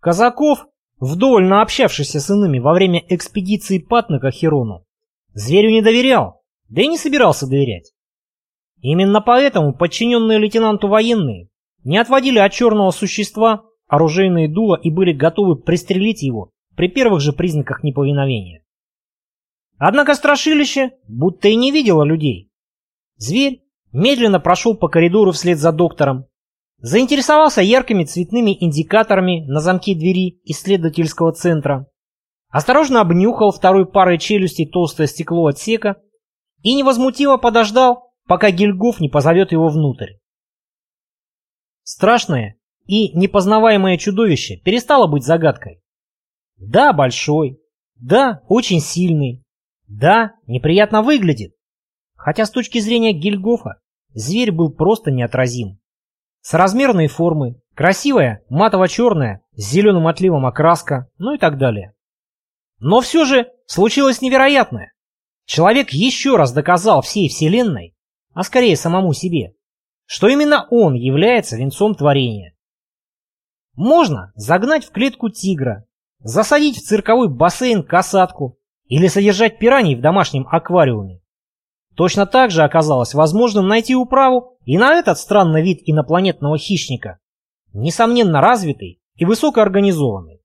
Казаков, вдоволь наобщавшийся с иными во время экспедиции Патна к Херону, зверю не доверял, да и не собирался доверять. Именно поэтому подчиненные лейтенанту военные не отводили от черного существа оружейные дула и были готовы пристрелить его при первых же признаках неповиновения. Однако страшилище будто и не видело людей. Зверь медленно прошел по коридору вслед за доктором, заинтересовался яркими цветными индикаторами на замке двери исследовательского центра, осторожно обнюхал второй парой челюстей толстое стекло отсека и невозмутимо подождал, пока Гильгоф не позовет его внутрь. Страшное и непознаваемое чудовище перестало быть загадкой. Да, большой, да, очень сильный, да, неприятно выглядит. Хотя с точки зрения Гильгофа зверь был просто неотразим. С размерной формы, красивая, матово-черная, с зеленым отливом окраска, ну и так далее. Но все же случилось невероятное. Человек еще раз доказал всей Вселенной, а скорее самому себе, что именно он является венцом творения. Можно загнать в клетку тигра, засадить в цирковой бассейн касатку или содержать пираний в домашнем аквариуме. Точно так же оказалось возможным найти управу и на этот странный вид инопланетного хищника, несомненно развитый и высокоорганизованный.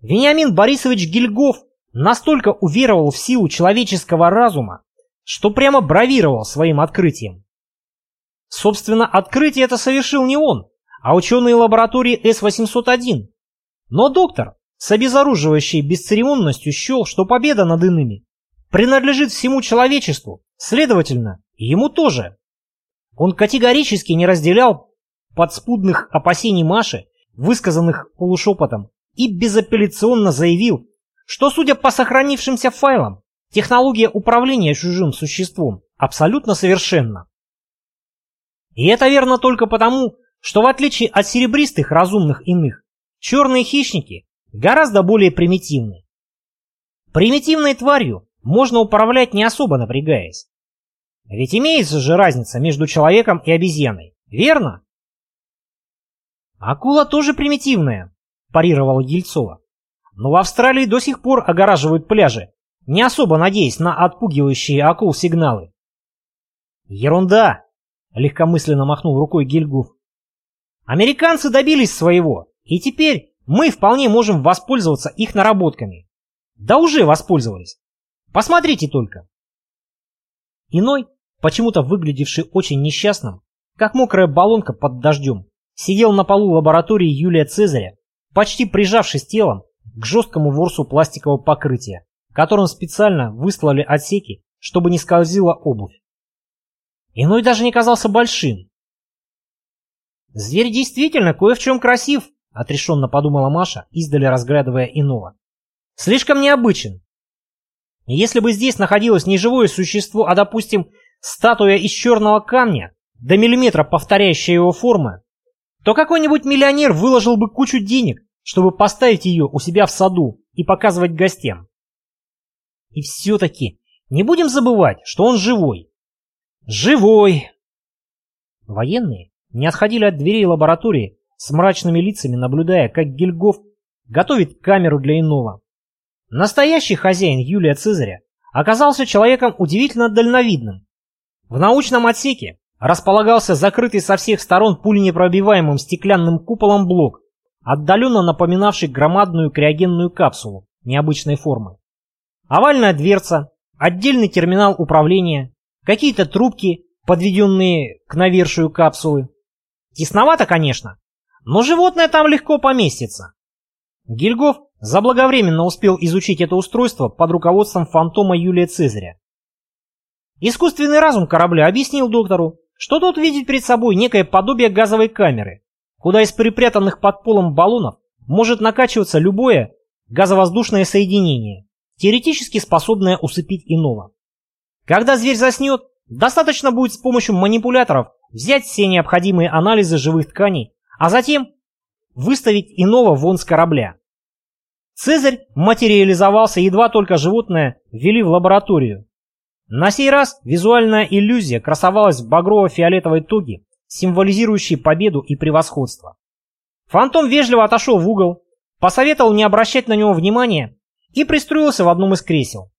Вениамин Борисович Гильгоф настолько уверовал в силу человеческого разума, что прямо бравировал своим открытием. Собственно, открытие это совершил не он, а ученые лаборатории С-801. Но доктор с обезоруживающей бесцеремонностью счел, что победа над иными принадлежит всему человечеству, следовательно, ему тоже. Он категорически не разделял подспудных опасений Маши, высказанных полушепотом, и безапелляционно заявил, что, судя по сохранившимся файлам, технология управления чужим существом абсолютно совершенна. И это верно только потому, что в отличие от серебристых разумных иных, черные хищники гораздо более примитивны. Примитивной тварью можно управлять не особо напрягаясь. Ведь имеется же разница между человеком и обезьяной, верно? Акула тоже примитивная, парировала Ельцова. Но в Австралии до сих пор огораживают пляжи, не особо надеясь на отпугивающие акул сигналы. Ерунда, легкомысленно махнул рукой Гильгуф. Американцы добились своего, и теперь мы вполне можем воспользоваться их наработками. Да уже воспользовались. Посмотрите только. Иной, почему-то выглядевший очень несчастным, как мокрая баллонка под дождем, сидел на полу лаборатории Юлия Цезаря, почти прижавшись телом к жесткому ворсу пластикового покрытия, которым специально выслали отсеки, чтобы не скользила обувь. Иной даже не казался большим. «Зверь действительно кое в чем красив», — отрешенно подумала Маша, издали разглядывая иного. «Слишком необычен, если бы здесь находилось не живое существо, а, допустим, статуя из черного камня, до миллиметра повторяющая его формы, то какой-нибудь миллионер выложил бы кучу денег, чтобы поставить ее у себя в саду и показывать гостям. И все-таки не будем забывать, что он живой. Живой! Военные не отходили от дверей лаборатории с мрачными лицами, наблюдая, как Гильгоф готовит камеру для иного. Настоящий хозяин Юлия Цезаря оказался человеком удивительно дальновидным. В научном отсеке располагался закрытый со всех сторон пуленепробиваемым стеклянным куполом блок, отдаленно напоминавший громадную криогенную капсулу необычной формы. Овальная дверца, отдельный терминал управления, какие-то трубки, подведенные к навершию капсулы. Тесновато, конечно, но животное там легко поместится. Гильгоф заблаговременно успел изучить это устройство под руководством фантома Юлия Цезаря. Искусственный разум корабля объяснил доктору, что тот видит перед собой некое подобие газовой камеры, куда из припрятанных под полом баллонов может накачиваться любое газовоздушное соединение, теоретически способное усыпить иного. Когда зверь заснет, достаточно будет с помощью манипуляторов взять все необходимые анализы живых тканей, а затем выставить иного вон с корабля. Цезарь материализовался, едва только животное ввели в лабораторию. На сей раз визуальная иллюзия красовалась в багрово-фиолетовой тоге, символизирующей победу и превосходство. Фантом вежливо отошел в угол, посоветовал не обращать на него внимания и пристроился в одном из кресел.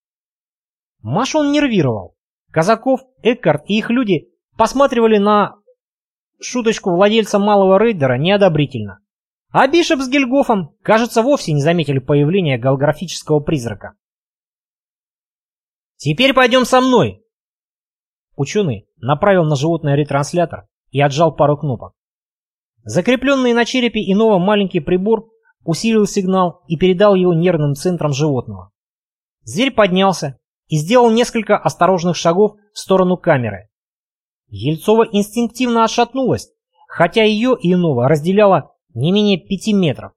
Машу он нервировал. Казаков, Эккарт и их люди посматривали на шуточку владельца малого рейдера неодобрительно. А Бишоп с Гильгофом, кажется, вовсе не заметили появления голографического призрака. «Теперь пойдем со мной!» Ученый направил на животное ретранслятор и отжал пару кнопок. Закрепленный на черепе иного маленький прибор усилил сигнал и передал его нервным центрам животного. Зверь поднялся и сделал несколько осторожных шагов в сторону камеры. Ельцова инстинктивно отшатнулась, хотя ее и иного разделяло не менее пяти метров.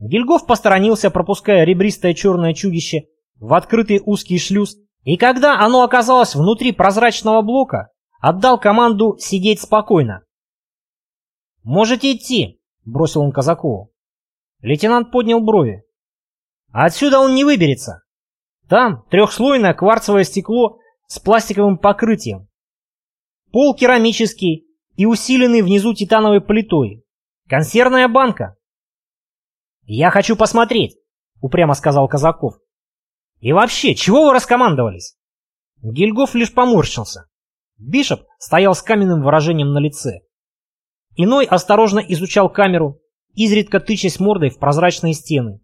Гильгоф посторонился, пропуская ребристое черное чудище в открытый узкий шлюз, и когда оно оказалось внутри прозрачного блока, отдал команду сидеть спокойно. «Можете идти», — бросил он Казакову. Лейтенант поднял брови. «Отсюда он не выберется. Там трехслойное кварцевое стекло с пластиковым покрытием. Пол керамический и усиленный внизу титановой плитой. Консервная банка». «Я хочу посмотреть», — упрямо сказал Казаков. «И вообще, чего вы раскомандовались?» Гильгоф лишь поморщился. Бишоп стоял с каменным выражением на лице. Иной осторожно изучал камеру, изредка тычась мордой в прозрачные стены.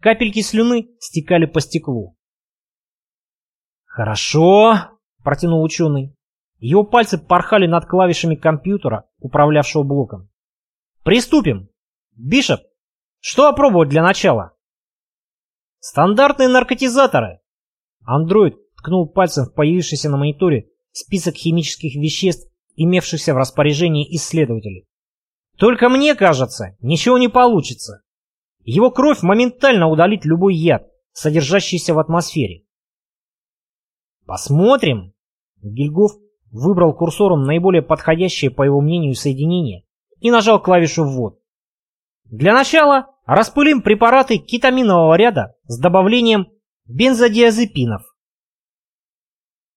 Капельки слюны стекали по стеклу. «Хорошо», — протянул ученый. Его пальцы порхали над клавишами компьютера, управлявшего блоком. «Приступим! Бишоп, что опробовать для начала?» «Стандартные наркотизаторы!» Андроид ткнул пальцем в появившийся на мониторе список химических веществ, имевшихся в распоряжении исследователей. Только мне кажется, ничего не получится. Его кровь моментально удалит любой яд, содержащийся в атмосфере. Посмотрим. Гильгоф выбрал курсором наиболее подходящее, по его мнению, соединение и нажал клавишу «Ввод». Для начала распылим препараты кетаминового ряда с добавлением бензодиазепинов.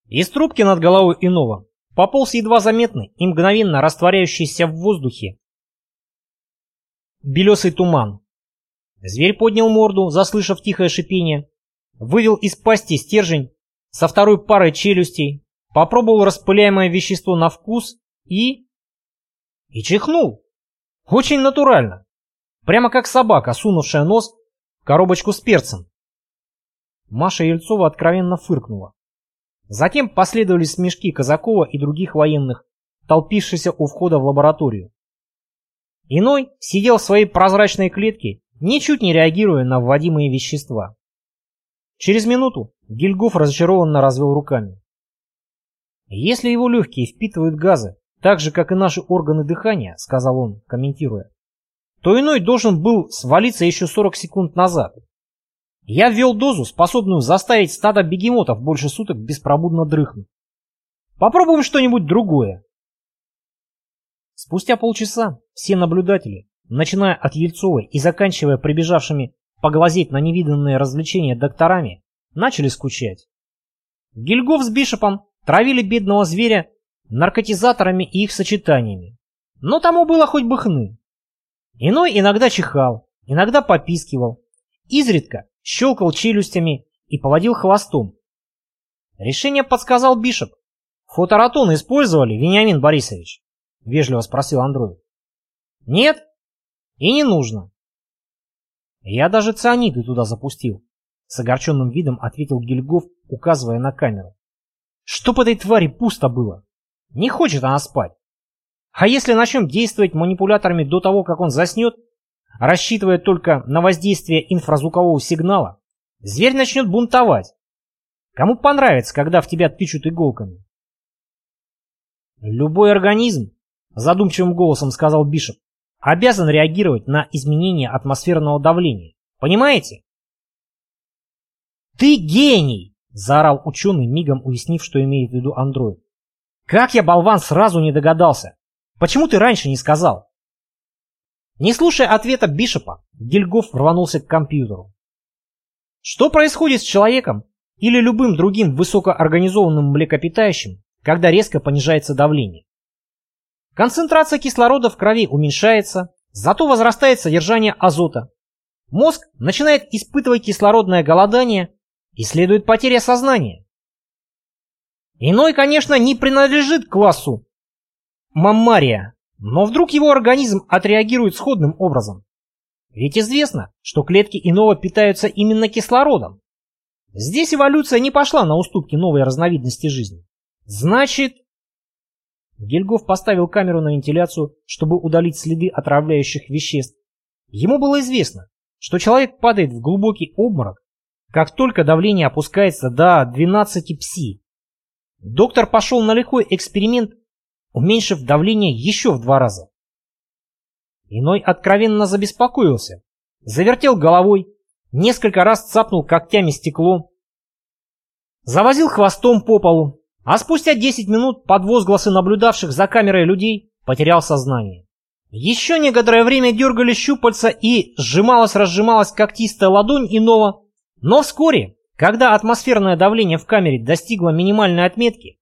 Из трубки над головой иного пополз едва заметный и мгновенно растворяющийся в воздухе белесый туман. Зверь поднял морду, заслышав тихое шипение, вывел из пасти стержень со второй парой челюстей, попробовал распыляемое вещество на вкус и... И чихнул. Очень натурально. Прямо как собака, сунувшая нос в коробочку с перцем. Маша Ельцова откровенно фыркнула. Затем последовали смешки Казакова и других военных, толпившихся у входа в лабораторию. Иной сидел в своей прозрачной клетке, ничуть не реагируя на вводимые вещества. Через минуту Гильгоф разочарованно развел руками. Если его легкие впитывают газы, так же, как и наши органы дыхания, сказал он, комментируя, то иной должен был свалиться еще 40 секунд назад. Я ввел дозу, способную заставить стадо бегемотов больше суток беспробудно дрыхнуть. Попробуем что-нибудь другое. Спустя полчаса все наблюдатели, начиная от Ельцовой и заканчивая прибежавшими поглазеть на невиданные развлечения докторами, начали скучать. Гильгоф с Бишопом травили бедного зверя наркотизаторами и их сочетаниями. Но тому было хоть бы хны. Иной иногда чихал, иногда попискивал, изредка щелкал челюстями и поводил хвостом. Решение подсказал Бишоп. Фоторатон использовали, Вениамин Борисович? Вежливо спросил андроид. Нет? И не нужно. Я даже цианиды туда запустил. С огорченным видом ответил Гильгоф, указывая на камеру. Чтоб этой твари пусто было. Не хочет она спать. А если начнем действовать манипуляторами до того, как он заснет, рассчитывая только на воздействие инфразвукового сигнала, зверь начнет бунтовать. Кому понравится, когда в тебя тычут иголками? Любой организм, задумчивым голосом сказал Бишоп, обязан реагировать на изменение атмосферного давления. Понимаете? «Ты гений!» — заорал ученый, мигом уяснив, что имеет в виду андроид. «Как я, болван, сразу не догадался! Почему ты раньше не сказал?» Не слушая ответа Бишопа, Гильгоф рванулся к компьютеру. Что происходит с человеком или любым другим высокоорганизованным млекопитающим, когда резко понижается давление? Концентрация кислорода в крови уменьшается, Зато возрастает содержание азота. Мозг начинает испытывать кислородное голодание и следует потеря сознания. Иной, конечно, не принадлежит классу маммария, но вдруг его организм отреагирует сходным образом. Ведь известно, что клетки иного питаются именно кислородом. Здесь эволюция не пошла на уступки новой разновидности жизни. Значит... Гельгоф поставил камеру на вентиляцию, чтобы удалить следы отравляющих веществ. Ему было известно, что человек падает в глубокий обморок, как только давление опускается до 12 пси. Доктор пошел на лихой эксперимент, уменьшив давление еще в два раза. Иной откровенно забеспокоился, завертел головой, несколько раз цапнул когтями стекло, завозил хвостом по полу, а спустя 10 минут под возгласы наблюдавших за камерой людей потерял сознание. Еще некоторое время дергали щупальца и сжималась-разжималась когтистая ладонь иного, но вскоре, когда атмосферное давление в камере достигло минимальной отметки,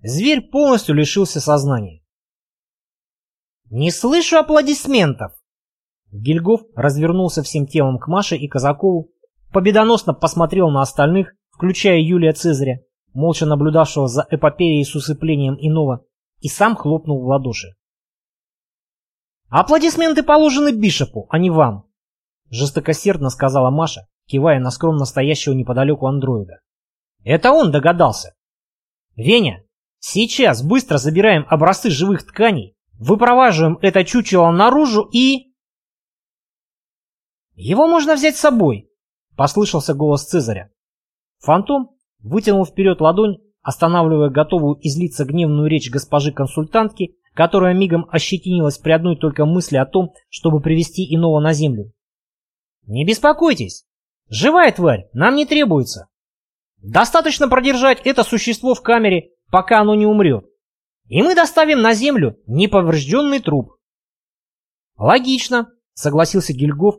зверь полностью лишился сознания. «Не слышу аплодисментов!» Гильгоф развернулся всем телом к Маше и Казакову, победоносно посмотрел на остальных, включая Юлия Цезаря, молча наблюдавшего за эпопеей с усыплением иного, и сам хлопнул в ладоши. «Аплодисменты положены Бишопу, а не вам», — жестокосердно сказала Маша, кивая на скромно стоящего неподалеку андроида. «Это он догадался. Веня, сейчас быстро забираем образцы живых тканей Выпроваживаем это чучело наружу и... «Его можно взять с собой», — послышался голос Цезаря. Фантом вытянул вперед ладонь, останавливая готовую излиться гневную речь госпожи-консультантки, которая мигом ощетинилась при одной только мысли о том, чтобы привести иного на землю. «Не беспокойтесь, живая тварь нам не требуется. Достаточно продержать это существо в камере, пока оно не умрет и мы доставим на землю неповрежденный труп. Логично, согласился Гильгоф,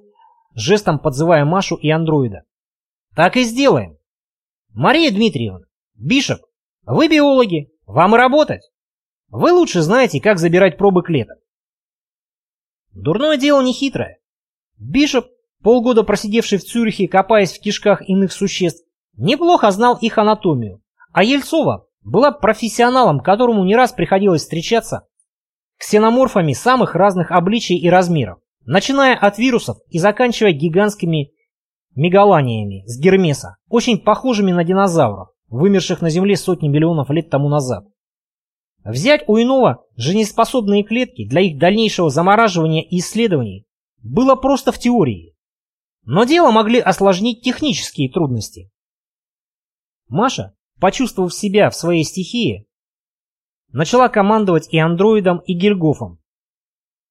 жестом подзывая Машу и андроида. Так и сделаем. Мария Дмитриевна, Бишоп, вы биологи, вам и работать. Вы лучше знаете, как забирать пробы клеток. Дурное дело не хитрое. Бишоп, полгода просидевший в Цюрихе, копаясь в кишках иных существ, неплохо знал их анатомию, а Ельцова была профессионалом, которому не раз приходилось встречаться ксеноморфами самых разных обличий и размеров, начиная от вирусов и заканчивая гигантскими мегаланиями с Гермеса, очень похожими на динозавров, вымерших на Земле сотни миллионов лет тому назад. Взять у иного жизнеспособные клетки для их дальнейшего замораживания и исследований было просто в теории. Но дело могли осложнить технические трудности. Маша почувствовав себя в своей стихии, начала командовать и андроидом, и гильгофом.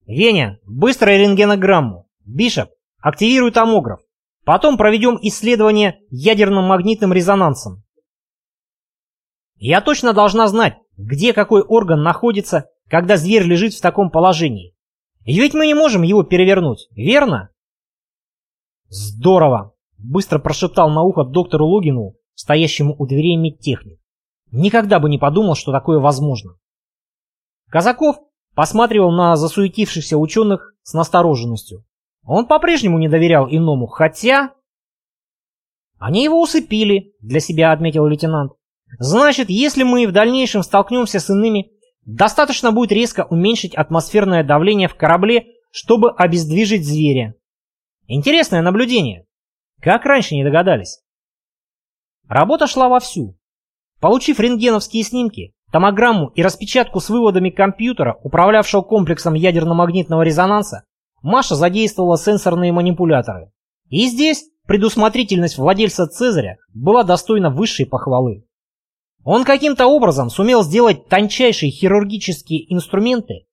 «Веня, быстро рентгенограмму! Бишоп, активируй томограф! Потом проведем исследование ядерным магнитным резонансом. Я точно должна знать, где какой орган находится, когда зверь лежит в таком положении. И ведь мы не можем его перевернуть, верно? Здорово, быстро прошептал на ухо доктору Логину стоящему у дверей медтехник. Никогда бы не подумал, что такое возможно. Казаков посматривал на засуетившихся ученых с настороженностью. Он по-прежнему не доверял иному, хотя... Они его усыпили, для себя отметил лейтенант. Значит, если мы в дальнейшем столкнемся с иными, достаточно будет резко уменьшить атмосферное давление в корабле, чтобы обездвижить зверя. Интересное наблюдение. Как раньше не догадались? Работа шла вовсю. Получив рентгеновские снимки, томограмму и распечатку с выводами компьютера, управлявшего комплексом ядерно-магнитного резонанса, Маша задействовала сенсорные манипуляторы. И здесь предусмотрительность владельца Цезаря была достойна высшей похвалы. Он каким-то образом сумел сделать тончайшие хирургические инструменты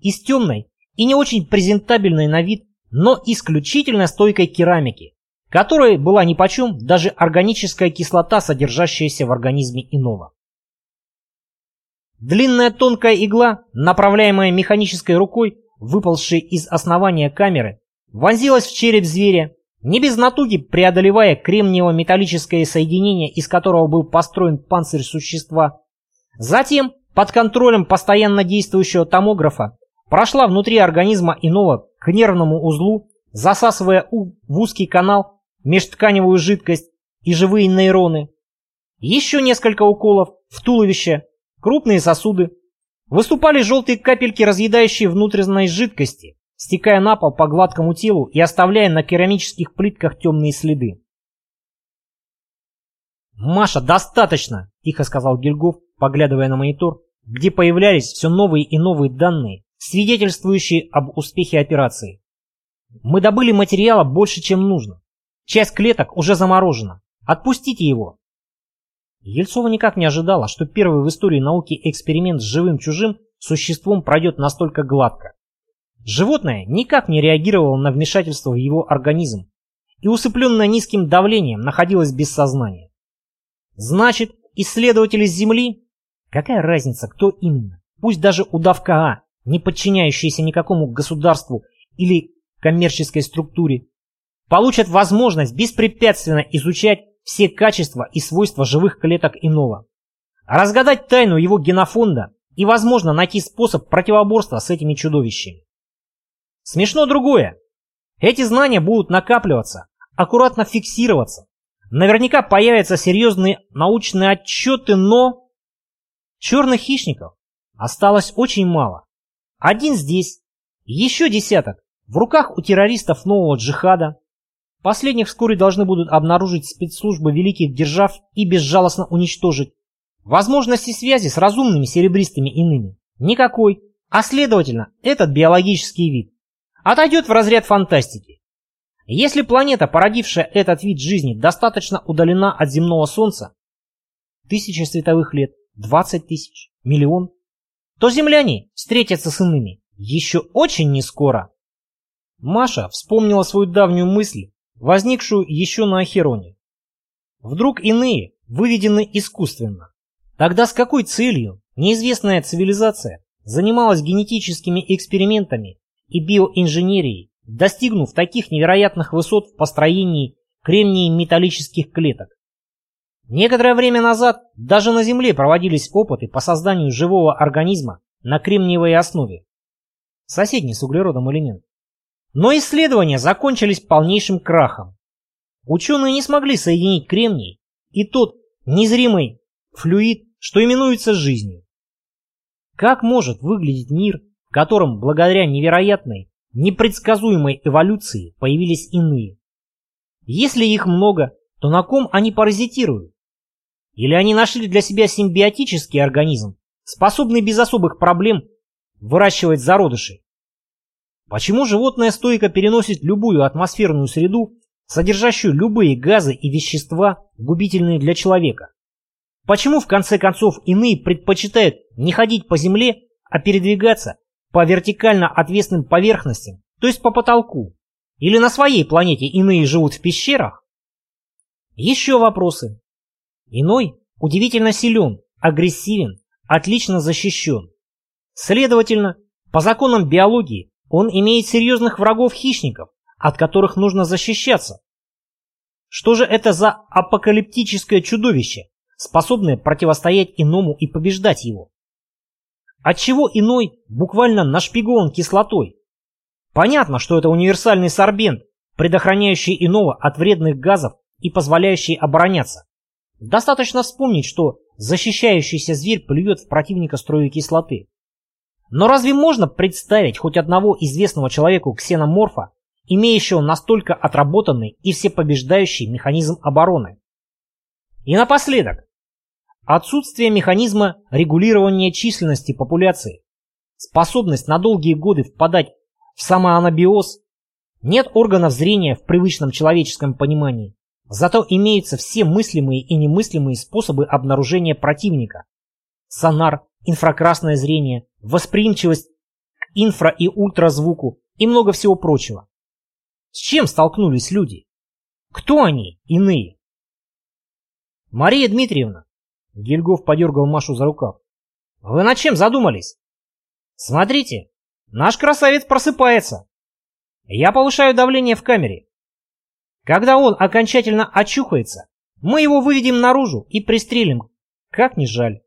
из темной и не очень презентабельной на вид, но исключительно стойкой керамики, которой была нипочем даже органическая кислота, содержащаяся в организме иного. Длинная тонкая игла, направляемая механической рукой, выползшей из основания камеры, вонзилась в череп зверя, не без натуги преодолевая кремниево-металлическое соединение, из которого был построен панцирь существа. Затем, под контролем постоянно действующего томографа, прошла внутри организма иного к нервному узлу, засасывая в узкий канал межтканевую жидкость и живые нейроны. Еще несколько уколов в туловище, крупные сосуды. Выступали желтые капельки, разъедающие внутренность жидкости, стекая на пол по гладкому телу и оставляя на керамических плитках темные следы. «Маша, достаточно!» – тихо сказал Гильгоф, поглядывая на монитор, где появлялись все новые и новые данные, свидетельствующие об успехе операции. «Мы добыли материала больше, чем нужно. Часть клеток уже заморожена. Отпустите его!» Ельцова никак не ожидала, что первый в истории науки эксперимент с живым чужим существом пройдет настолько гладко. Животное никак не реагировало на вмешательство в его организм и, усыпленное низким давлением, находилось без сознания. Значит, исследователи Земли? Какая разница, кто именно? Пусть даже удавка А, не подчиняющаяся никакому государству или коммерческой структуре, получат возможность беспрепятственно изучать все качества и свойства живых клеток иного, разгадать тайну его генофонда и, возможно, найти способ противоборства с этими чудовищами. Смешно другое. Эти знания будут накапливаться, аккуратно фиксироваться. Наверняка появятся серьезные научные отчеты, но... Черных хищников осталось очень мало. Один здесь, еще десяток в руках у террористов нового джихада. Последних вскоре должны будут обнаружить спецслужбы великих держав и безжалостно уничтожить. Возможности связи с разумными серебристыми иными никакой, а следовательно, этот биологический вид отойдет в разряд фантастики. Если планета, породившая этот вид жизни, достаточно удалена от земного Солнца, тысяча световых лет, двадцать тысяч, миллион, то земляне встретятся с иными еще очень не скоро. Маша вспомнила свою давнюю мысль, возникшую еще на Ахероне. Вдруг иные выведены искусственно. Тогда с какой целью неизвестная цивилизация занималась генетическими экспериментами и биоинженерией, достигнув таких невероятных высот в построении кремний металлических клеток. Некоторое время назад даже на Земле проводились опыты по созданию живого организма на кремниевой основе. Соседний с углеродом элемент. Но исследования закончились полнейшим крахом. Ученые не смогли соединить кремний и тот незримый флюид, что именуется жизнью. Как может выглядеть мир, в котором благодаря невероятной, непредсказуемой эволюции появились иные? Если их много, то на ком они паразитируют? Или они нашли для себя симбиотический организм, способный без особых проблем выращивать зародышей? Почему животное стойко переносит любую атмосферную среду, содержащую любые газы и вещества, губительные для человека? Почему, в конце концов, иные предпочитают не ходить по земле, а передвигаться по вертикально отвесным поверхностям, то есть по потолку? Или на своей планете иные живут в пещерах? Еще вопросы. Иной удивительно силен, агрессивен, отлично защищен. Следовательно, по законам биологии он имеет серьезных врагов-хищников, от которых нужно защищаться. Что же это за апокалиптическое чудовище, способное противостоять иному и побеждать его? Отчего иной буквально нашпигован кислотой? Понятно, что это универсальный сорбент, предохраняющий иного от вредных газов и позволяющий обороняться. Достаточно вспомнить, что защищающийся зверь плюет в противника струю кислоты. Но разве можно представить хоть одного известного человеку ксеноморфа, имеющего настолько отработанный и всепобеждающий механизм обороны? И напоследок, отсутствие механизма регулирования численности популяции, способность на долгие годы впадать в самоанабиоз, нет органов зрения в привычном человеческом понимании, Зато имеются все мыслимые и немыслимые способы обнаружения противника. Сонар, инфракрасное зрение, восприимчивость к инфра- и ультразвуку и много всего прочего. С чем столкнулись люди? Кто они, иные? Мария Дмитриевна, Гильгоф подергал Машу за рукав. Вы над чем задумались? Смотрите, наш красавец просыпается. Я повышаю давление в камере. Когда он окончательно очухается, мы его выведем наружу и пристрелим. Как ни жаль.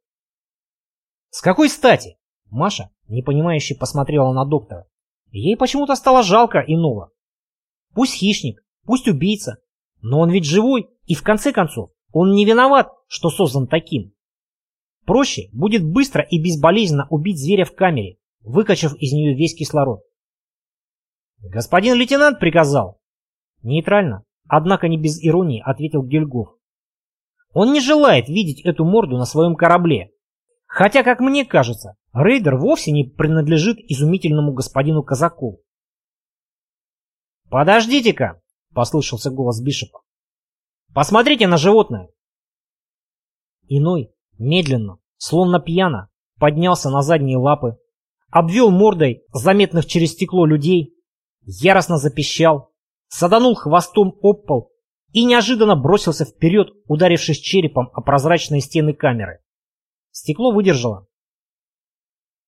С какой стати? Маша непонимающе посмотрела на доктора. Ей почему-то стало жалко иного. Пусть хищник, пусть убийца, но он ведь живой, и в конце концов он не виноват, что создан таким. Проще будет быстро и безболезненно убить зверя в камере, выкачав из нее весь кислород. «Господин лейтенант приказал!» Нейтрально, однако не без иронии, ответил Гельгоф. Он не желает видеть эту морду на своем корабле. Хотя, как мне кажется, рейдер вовсе не принадлежит изумительному господину Казакову. «Подождите-ка!» — послышался голос Бишопа. «Посмотрите на животное!» Иной, медленно, словно пьяно, поднялся на задние лапы, обвел мордой заметных через стекло людей, яростно запищал, саданул хвостом об пол и неожиданно бросился вперед, ударившись черепом о прозрачные стены камеры. Стекло выдержало.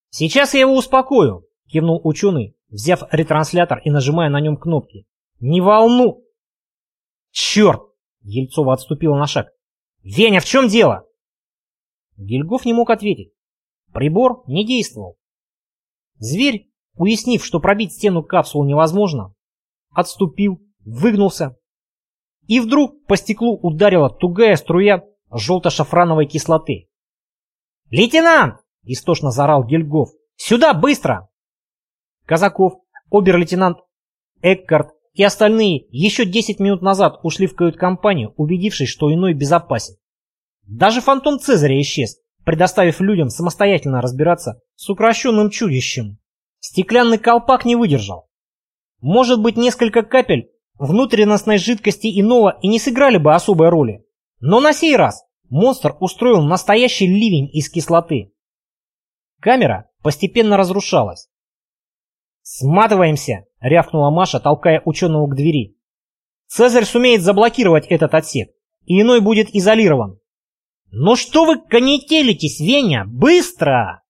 «Сейчас я его успокою», — кивнул ученый, взяв ретранслятор и нажимая на нем кнопки. «Не волну!» «Черт!» — Ельцова отступила на шаг. «Веня, в чем дело?» Гильгоф не мог ответить. Прибор не действовал. Зверь, уяснив, что пробить стену капсулы невозможно, отступил, выгнулся. И вдруг по стеклу ударила тугая струя желто-шафрановой кислоты. «Лейтенант!» — истошно заорал Гильгоф. «Сюда, быстро!» Казаков, обер-лейтенант Эккарт и остальные еще 10 минут назад ушли в кают-компанию, убедившись, что иной безопасен. Даже фантом Цезаря исчез, предоставив людям самостоятельно разбираться с укращенным чудищем. Стеклянный колпак не выдержал. Может быть, несколько капель внутренностной жидкости иного и не сыграли бы особой роли. Но на сей раз монстр устроил настоящий ливень из кислоты. Камера постепенно разрушалась. «Сматываемся!» — рявкнула Маша, толкая ученого к двери. «Цезарь сумеет заблокировать этот отсек, и иной будет изолирован». «Ну что вы конетелитесь, Веня? Быстро!»